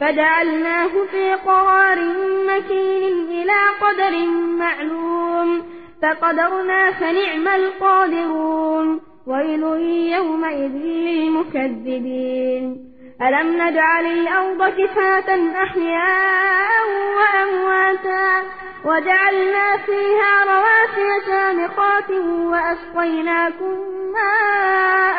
فجعلناه في قرار مكين إلى قدر معلوم فقدرنا فنعم القادرون ويل يومئذ للمكذبين. ألم نجعل الأرض كفاة أحياء وأمواتا وجعلنا فيها رواسي شامخات وأسقيناكم ماء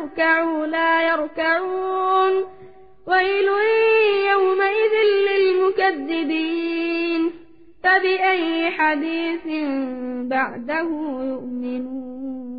لهم اركعوا لا يركعون. ويل يومئذ للمكذبين. فبأي حديث بعده يؤمنون؟